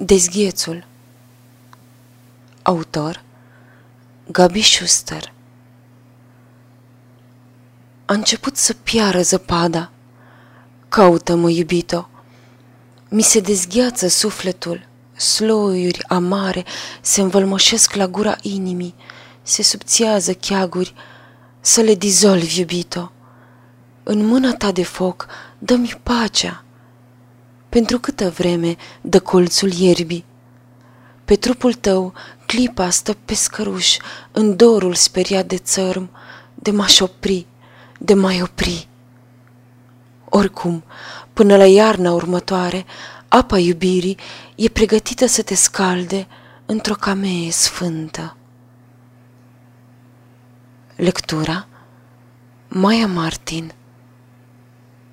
Dezghiețul Autor Gabi Schuster A început să piară zăpada. Caută-mă, iubito. Mi se dezgheață sufletul. Sloiuri amare se învălmășesc la gura inimii. Se subțiază cheaguri. Să le dizolvi, iubito. În mâna ta de foc dă-mi pacea pentru câtă vreme dă colțul ierbii. Pe trupul tău clipa stă pe scăruș, în dorul speriat de țărm, de m-aș opri, de mai opri. Oricum, până la iarna următoare, apa iubirii e pregătită să te scalde într-o camee sfântă. Lectura Maia Martin